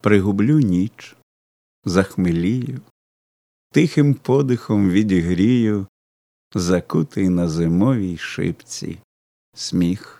пригублю ніч, захмелію, тихим подихом відігрію, закутий на зимовій шипці сміх.